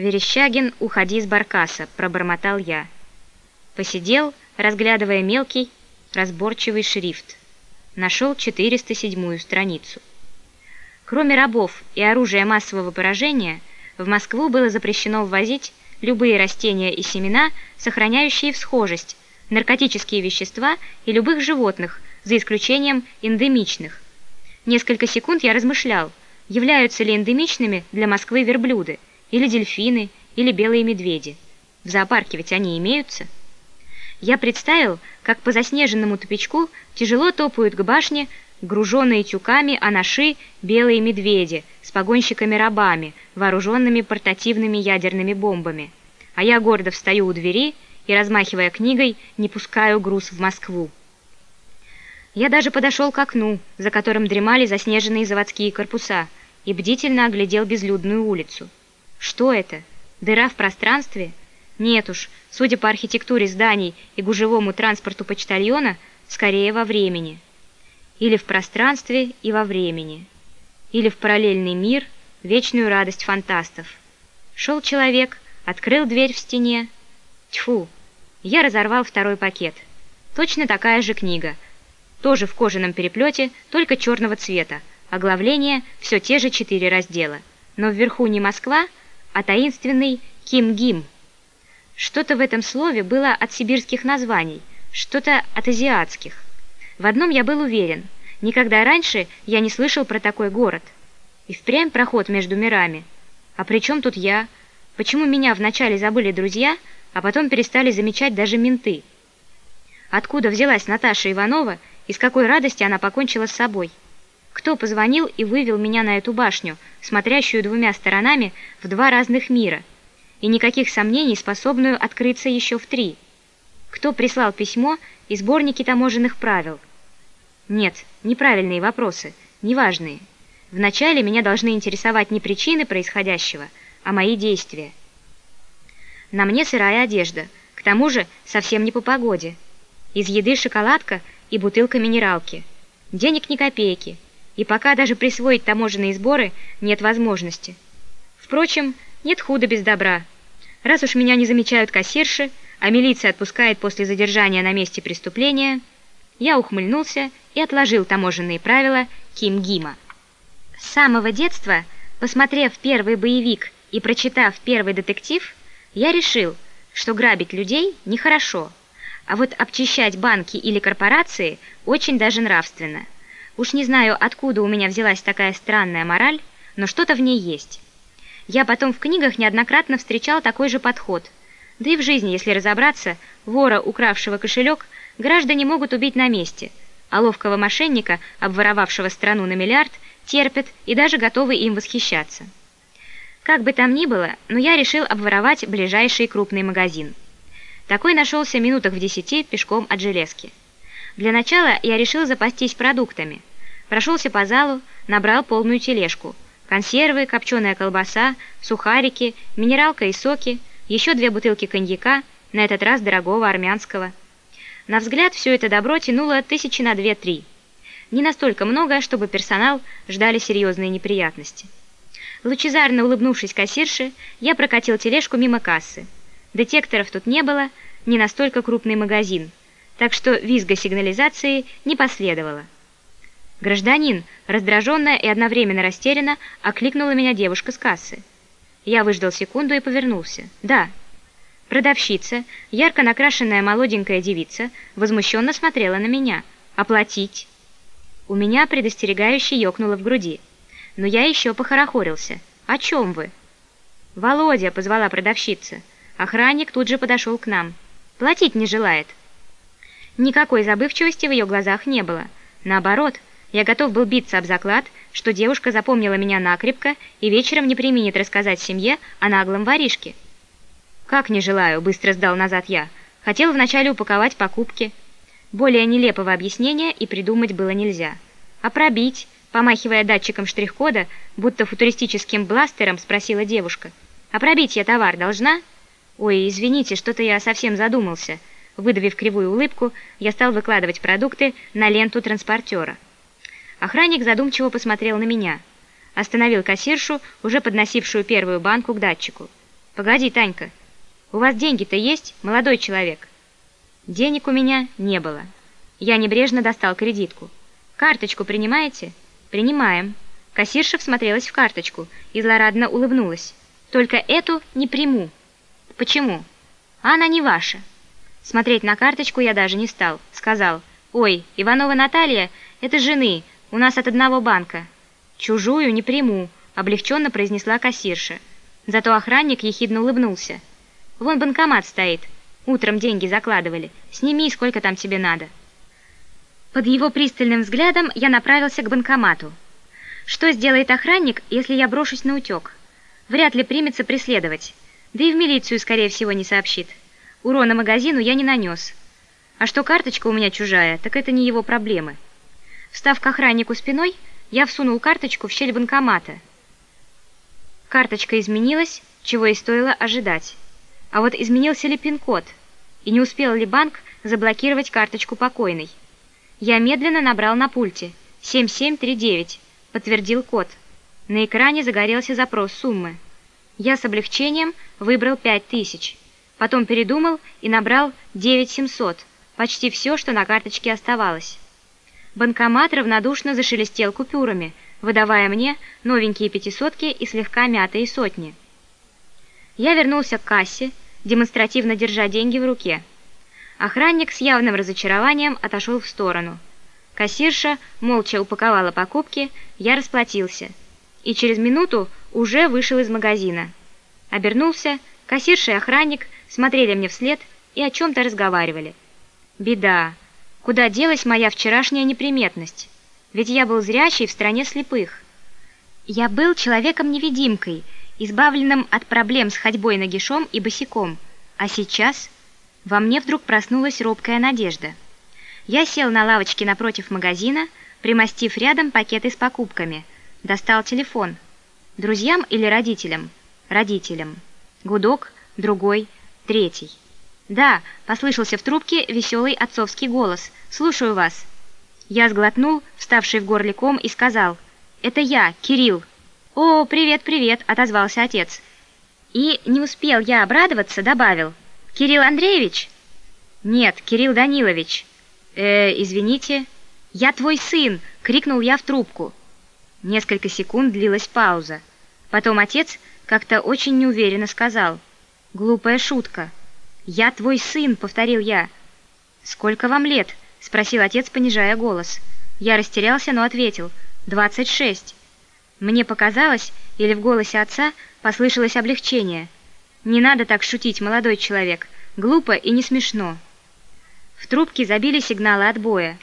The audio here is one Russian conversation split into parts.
«Верещагин, уходи с баркаса», — пробормотал я. Посидел, разглядывая мелкий, разборчивый шрифт. Нашел 407-ю страницу. Кроме рабов и оружия массового поражения, в Москву было запрещено ввозить любые растения и семена, сохраняющие всхожесть, наркотические вещества и любых животных, за исключением эндемичных. Несколько секунд я размышлял, являются ли эндемичными для Москвы верблюды, или дельфины, или белые медведи. В зоопарке ведь они имеются. Я представил, как по заснеженному тупичку тяжело топают к башне груженные тюками анаши белые медведи с погонщиками-рабами, вооруженными портативными ядерными бомбами. А я гордо встаю у двери и, размахивая книгой, не пускаю груз в Москву. Я даже подошел к окну, за которым дремали заснеженные заводские корпуса, и бдительно оглядел безлюдную улицу. Что это? Дыра в пространстве? Нет уж, судя по архитектуре зданий и гужевому транспорту почтальона, скорее во времени. Или в пространстве и во времени. Или в параллельный мир, вечную радость фантастов. Шел человек, открыл дверь в стене. Тьфу! Я разорвал второй пакет. Точно такая же книга. Тоже в кожаном переплете, только черного цвета. Оглавление все те же четыре раздела. Но вверху не Москва, а таинственный Ким-Гим. Что-то в этом слове было от сибирских названий, что-то от азиатских. В одном я был уверен. Никогда раньше я не слышал про такой город. И впрямь проход между мирами. А при чем тут я? Почему меня вначале забыли друзья, а потом перестали замечать даже менты? Откуда взялась Наташа Иванова и с какой радости она покончила с собой? Кто позвонил и вывел меня на эту башню, смотрящую двумя сторонами в два разных мира, и никаких сомнений, способную открыться еще в три? Кто прислал письмо и сборники таможенных правил? Нет, неправильные вопросы, неважные. Вначале меня должны интересовать не причины происходящего, а мои действия. На мне сырая одежда, к тому же совсем не по погоде. Из еды шоколадка и бутылка минералки. Денег ни копейки – и пока даже присвоить таможенные сборы нет возможности. Впрочем, нет худа без добра. Раз уж меня не замечают кассирши, а милиция отпускает после задержания на месте преступления, я ухмыльнулся и отложил таможенные правила Ким Гима. С самого детства, посмотрев первый боевик и прочитав первый детектив, я решил, что грабить людей нехорошо, а вот обчищать банки или корпорации очень даже нравственно – Уж не знаю, откуда у меня взялась такая странная мораль, но что-то в ней есть. Я потом в книгах неоднократно встречал такой же подход. Да и в жизни, если разобраться, вора, укравшего кошелек, граждане могут убить на месте, а ловкого мошенника, обворовавшего страну на миллиард, терпят и даже готовы им восхищаться. Как бы там ни было, но я решил обворовать ближайший крупный магазин. Такой нашелся минутах в десяти пешком от железки. Для начала я решил запастись продуктами – Прошелся по залу, набрал полную тележку. Консервы, копченая колбаса, сухарики, минералка и соки, еще две бутылки коньяка, на этот раз дорогого армянского. На взгляд все это добро тянуло тысячи на две-три. Не настолько много, чтобы персонал ждали серьезные неприятности. Лучезарно улыбнувшись кассирше, я прокатил тележку мимо кассы. Детекторов тут не было, не настолько крупный магазин, так что визга сигнализации не последовало. «Гражданин!» – раздраженно и одновременно растерянно окликнула меня девушка с кассы. Я выждал секунду и повернулся. «Да». Продавщица, ярко накрашенная молоденькая девица, возмущенно смотрела на меня. «Оплатить?» У меня предостерегающе ёкнуло в груди. Но я еще похорохорился. «О чем вы?» «Володя!» – позвала продавщица. Охранник тут же подошел к нам. «Платить не желает». Никакой забывчивости в ее глазах не было. Наоборот – я готов был биться об заклад, что девушка запомнила меня накрепко и вечером не применит рассказать семье о наглом воришке. «Как не желаю», — быстро сдал назад я. Хотел вначале упаковать покупки. Более нелепого объяснения и придумать было нельзя. А пробить, помахивая датчиком штрих-кода, будто футуристическим бластером, спросила девушка. «А пробить я товар должна?» «Ой, извините, что-то я совсем задумался». Выдавив кривую улыбку, я стал выкладывать продукты на ленту транспортера. Охранник задумчиво посмотрел на меня. Остановил кассиршу, уже подносившую первую банку к датчику. «Погоди, Танька, у вас деньги-то есть, молодой человек?» Денег у меня не было. Я небрежно достал кредитку. «Карточку принимаете?» «Принимаем». Кассирша всмотрелась в карточку и злорадно улыбнулась. «Только эту не приму». «Почему?» «Она не ваша». Смотреть на карточку я даже не стал. Сказал, «Ой, Иванова Наталья, это жены, у нас от одного банка». «Чужую не приму», — облегченно произнесла кассирша. Зато охранник ехидно улыбнулся. «Вон банкомат стоит. Утром деньги закладывали. Сними, сколько там тебе надо». Под его пристальным взглядом я направился к банкомату. Что сделает охранник, если я брошусь на утек? Вряд ли примется преследовать. Да и в милицию, скорее всего, не сообщит. Урона магазину я не нанес. А что карточка у меня чужая, так это не его проблемы. Встав к охраннику спиной, я всунул карточку в щель банкомата. Карточка изменилась, чего и стоило ожидать. А вот изменился ли пин-код? И не успел ли банк заблокировать карточку покойной? Я медленно набрал на пульте 7739, подтвердил код. На экране загорелся запрос суммы. Я с облегчением выбрал 5000, потом передумал и набрал 9700, почти все, что на карточке оставалось. Банкомат равнодушно зашелестел купюрами, выдавая мне новенькие пятисотки и слегка мятые сотни. Я вернулся к кассе, демонстративно держа деньги в руке. Охранник с явным разочарованием отошел в сторону. Кассирша молча упаковала покупки, я расплатился. И через минуту уже вышел из магазина. Обернулся, кассирша и охранник смотрели мне вслед и о чем-то разговаривали. Беда. Куда делась моя вчерашняя неприметность? Ведь я был зрячий в стране слепых. Я был человеком-невидимкой, избавленным от проблем с ходьбой нагишом и босиком. А сейчас... Во мне вдруг проснулась робкая надежда. Я сел на лавочке напротив магазина, примостив рядом пакеты с покупками. Достал телефон. Друзьям или родителям? Родителям. Гудок, другой, третий. «Да», — послышался в трубке веселый отцовский голос. «Слушаю вас». Я сглотнул, вставший в горле ком, и сказал. «Это я, Кирилл». «О, привет-привет», — отозвался отец. И не успел я обрадоваться, добавил. «Кирилл Андреевич?» «Нет, Кирилл Данилович». «Э, извините». «Я твой сын!» — крикнул я в трубку. Несколько секунд длилась пауза. Потом отец как-то очень неуверенно сказал. «Глупая шутка». «Я твой сын!» — повторил я. «Сколько вам лет?» — спросил отец, понижая голос. Я растерялся, но ответил. «Двадцать шесть». Мне показалось, или в голосе отца послышалось облегчение — «Не надо так шутить, молодой человек. Глупо и не смешно». В трубке забили сигналы отбоя.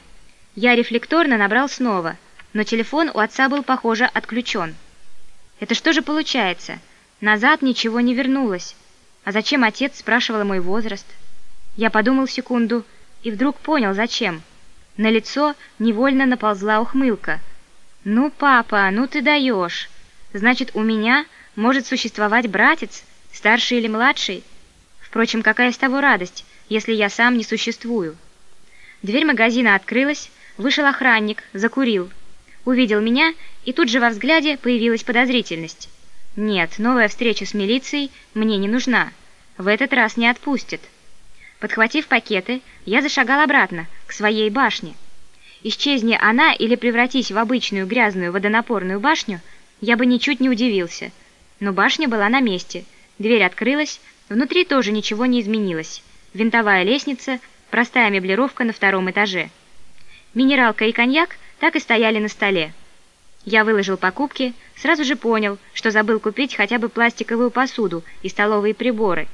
Я рефлекторно набрал снова, но телефон у отца был, похоже, отключен. Это что же получается? Назад ничего не вернулось. А зачем отец спрашивал мой возраст? Я подумал секунду и вдруг понял, зачем. На лицо невольно наползла ухмылка. «Ну, папа, ну ты даешь! Значит, у меня может существовать братец?» Старший или младший? Впрочем, какая с того радость, если я сам не существую? Дверь магазина открылась, вышел охранник, закурил. Увидел меня, и тут же во взгляде появилась подозрительность. Нет, новая встреча с милицией мне не нужна. В этот раз не отпустят. Подхватив пакеты, я зашагал обратно, к своей башне. Исчезни она или превратись в обычную грязную водонапорную башню, я бы ничуть не удивился. Но башня была на месте — Дверь открылась, внутри тоже ничего не изменилось. Винтовая лестница, простая меблировка на втором этаже. Минералка и коньяк так и стояли на столе. Я выложил покупки, сразу же понял, что забыл купить хотя бы пластиковую посуду и столовые приборы.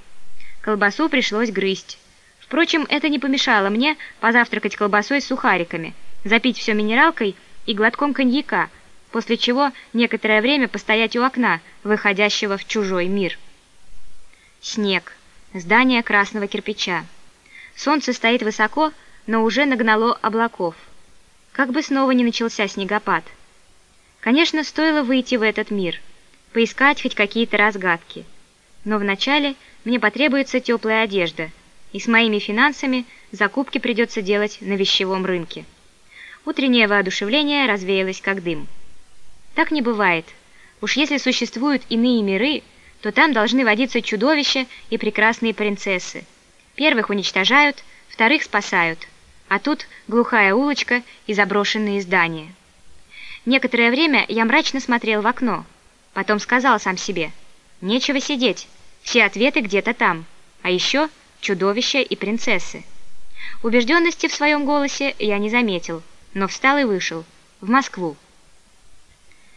Колбасу пришлось грызть. Впрочем, это не помешало мне позавтракать колбасой с сухариками, запить все минералкой и глотком коньяка, после чего некоторое время постоять у окна, выходящего в чужой мир. Снег. Здание красного кирпича. Солнце стоит высоко, но уже нагнало облаков. Как бы снова не начался снегопад. Конечно, стоило выйти в этот мир, поискать хоть какие-то разгадки. Но вначале мне потребуется теплая одежда, и с моими финансами закупки придется делать на вещевом рынке. Утреннее воодушевление развеялось как дым. Так не бывает. Уж если существуют иные миры, то там должны водиться чудовища и прекрасные принцессы. Первых уничтожают, вторых спасают, а тут глухая улочка и заброшенные здания. Некоторое время я мрачно смотрел в окно, потом сказал сам себе, нечего сидеть, все ответы где-то там, а еще чудовища и принцессы. Убежденности в своем голосе я не заметил, но встал и вышел, в Москву.